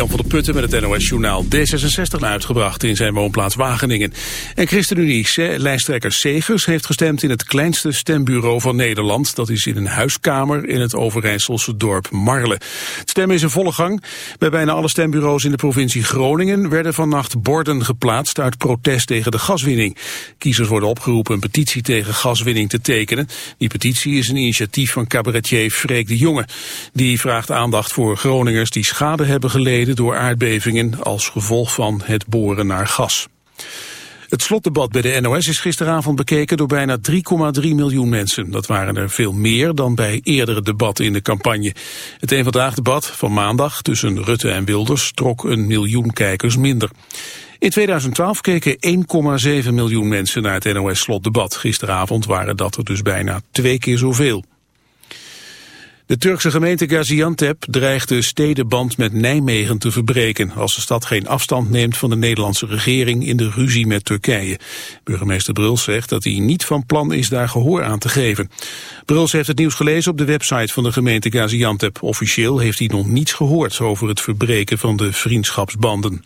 Jan van der Putten met het NOS-journaal D66 uitgebracht in zijn woonplaats Wageningen. En ChristenUnie-lijsttrekker Segers heeft gestemd in het kleinste stembureau van Nederland. Dat is in een huiskamer in het Overijsselse dorp Marle. Het stemmen is in volle gang. Bij bijna alle stembureaus in de provincie Groningen werden vannacht borden geplaatst uit protest tegen de gaswinning. Kiezers worden opgeroepen een petitie tegen gaswinning te tekenen. Die petitie is een initiatief van cabaretier Freek de Jonge. Die vraagt aandacht voor Groningers die schade hebben geleden door aardbevingen als gevolg van het boren naar gas. Het slotdebat bij de NOS is gisteravond bekeken door bijna 3,3 miljoen mensen. Dat waren er veel meer dan bij eerdere debatten in de campagne. Het een vandaag debat van maandag tussen Rutte en Wilders trok een miljoen kijkers minder. In 2012 keken 1,7 miljoen mensen naar het NOS-slotdebat. Gisteravond waren dat er dus bijna twee keer zoveel. De Turkse gemeente Gaziantep dreigt de stedenband met Nijmegen te verbreken als de stad geen afstand neemt van de Nederlandse regering in de ruzie met Turkije. Burgemeester Bruls zegt dat hij niet van plan is daar gehoor aan te geven. Bruls heeft het nieuws gelezen op de website van de gemeente Gaziantep. Officieel heeft hij nog niets gehoord over het verbreken van de vriendschapsbanden.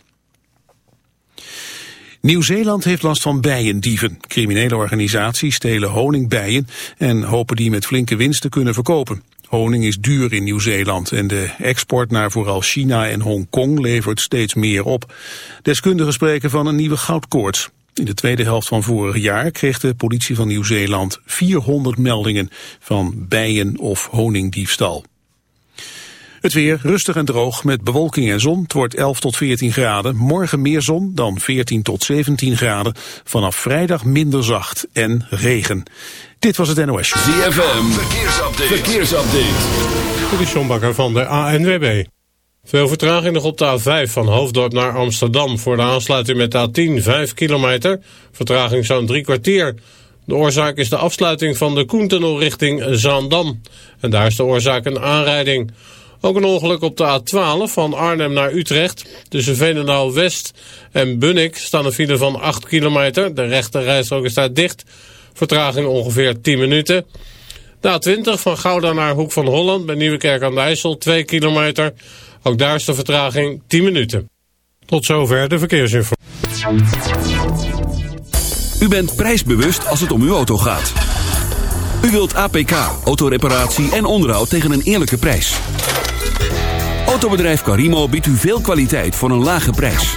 Nieuw-Zeeland heeft last van bijendieven. Criminele organisaties stelen honingbijen en hopen die met flinke winst te kunnen verkopen. Honing is duur in Nieuw-Zeeland en de export naar vooral China en Hongkong levert steeds meer op. Deskundigen spreken van een nieuwe goudkoorts. In de tweede helft van vorig jaar kreeg de politie van Nieuw-Zeeland 400 meldingen van bijen- of honingdiefstal. Het weer rustig en droog met bewolking en zon. Het wordt 11 tot 14 graden. Morgen meer zon, dan 14 tot 17 graden. Vanaf vrijdag minder zacht en regen. Dit was het NOS. ZFM, verkeersupdate. verkeersupdate. Dit is John Bakker van de ANWB. Veel vertraging nog op de A5 van Hoofddorp naar Amsterdam... voor de aansluiting met de A10, 5 kilometer. Vertraging zo'n drie kwartier. De oorzaak is de afsluiting van de Koentunnel richting Zaandam. En daar is de oorzaak een aanrijding... Ook een ongeluk op de A12 van Arnhem naar Utrecht. Tussen Veenendaal West en Bunnik staan een file van 8 kilometer. De rechte rijstrook is daar dicht. Vertraging ongeveer 10 minuten. De A20 van Gouda naar Hoek van Holland bij Nieuwekerk aan de IJssel 2 kilometer. Ook daar is de vertraging 10 minuten. Tot zover de verkeersinformatie. U bent prijsbewust als het om uw auto gaat. U wilt APK, autoreparatie en onderhoud tegen een eerlijke prijs. Autobedrijf Carimo biedt u veel kwaliteit voor een lage prijs.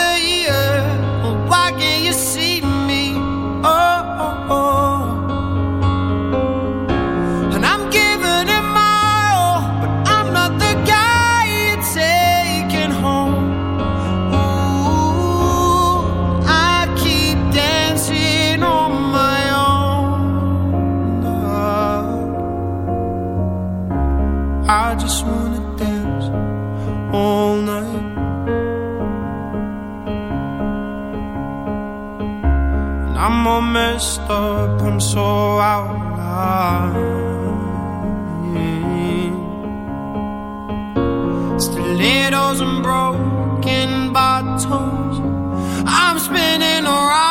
so out of still Yeah. Stilettos and broken bottles. I'm spinning around.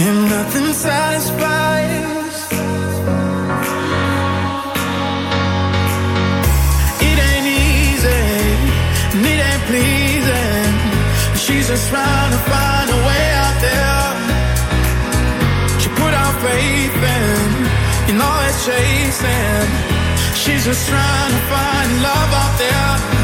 and nothing satisfies. It ain't easy, and it ain't pleasing. She's just trying to find a way out there. Put faith chasing. She's just trying to find love out there.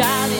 shining.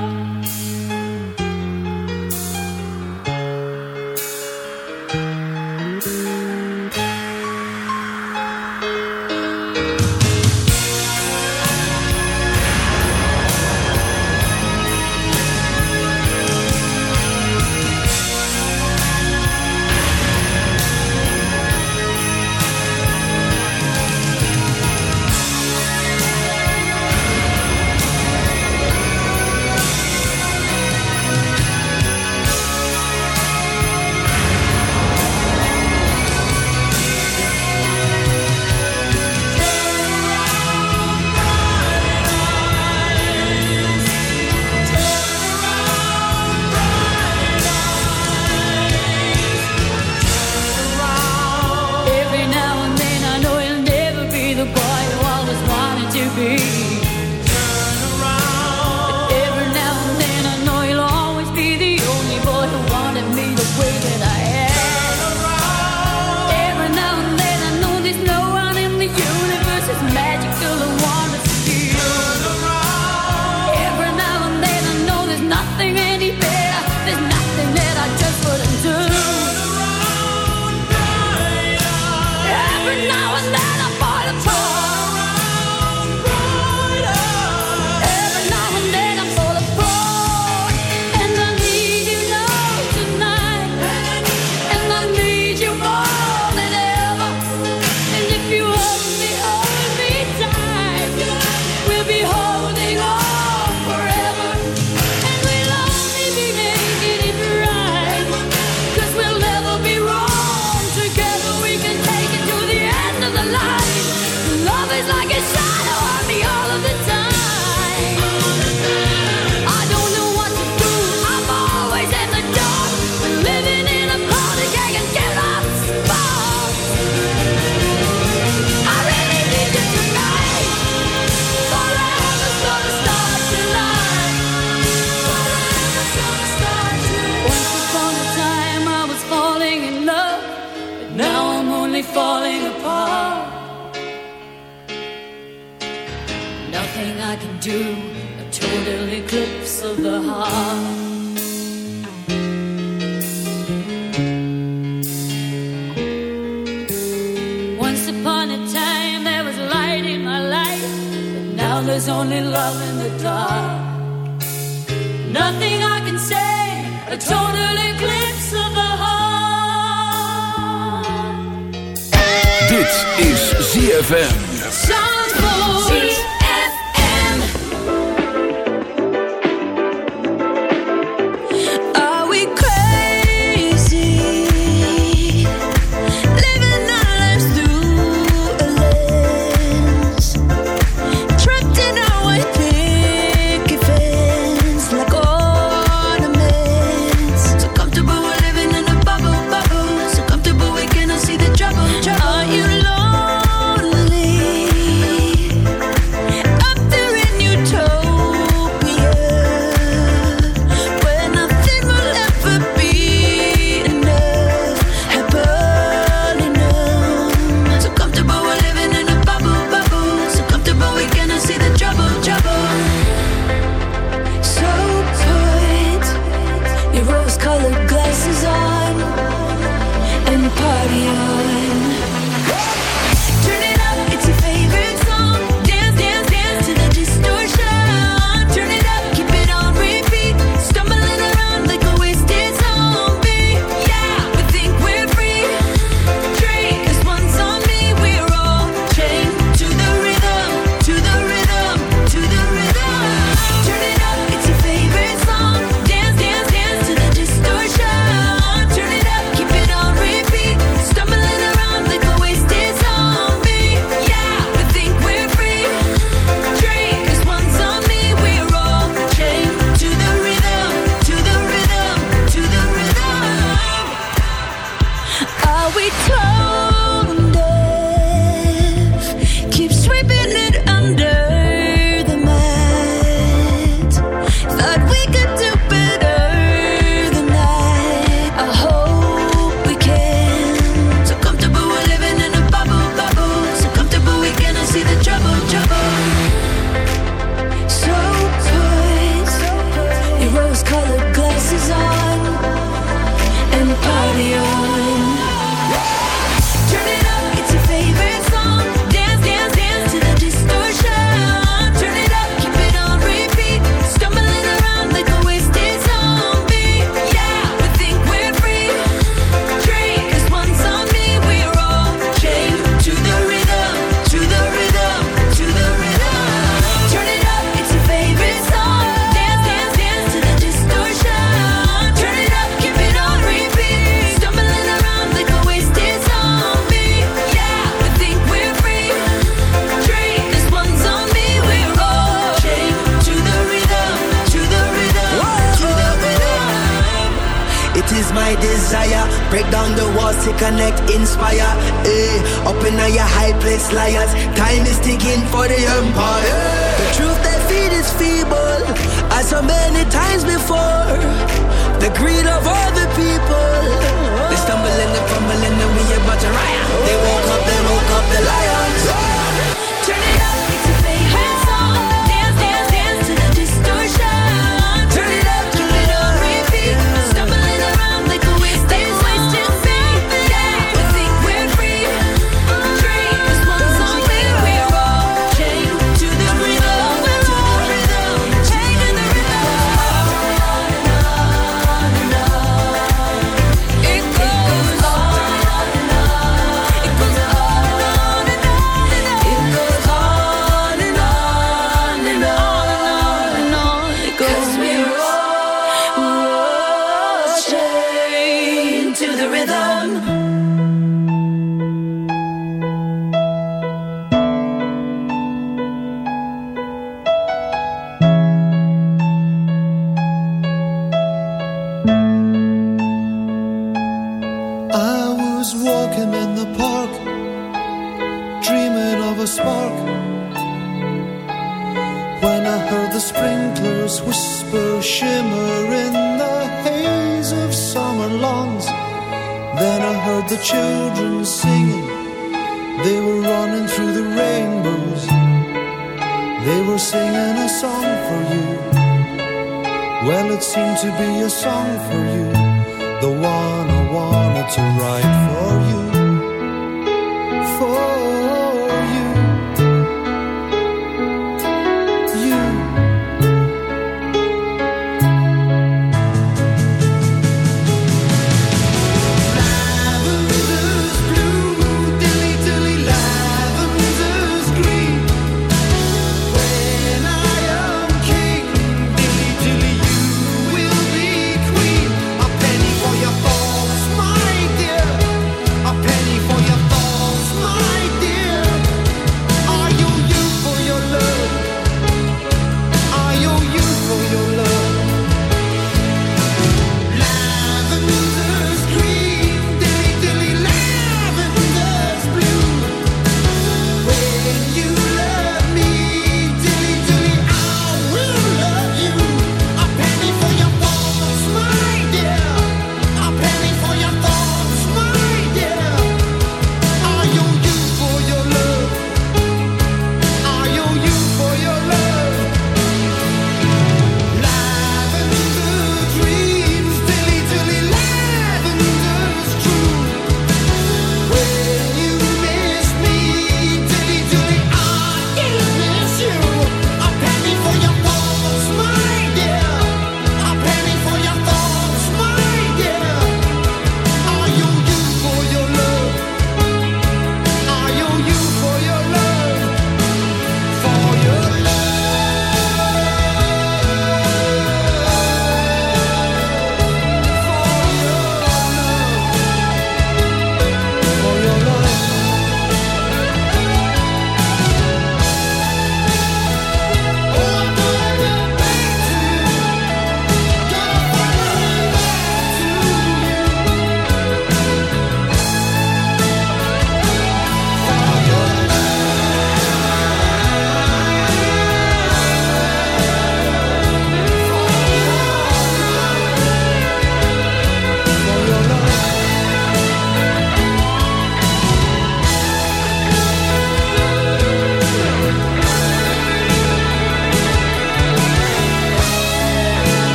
Only love in the dark. Nothing I can say, a total eclipse of the heart. Dit is ZFM.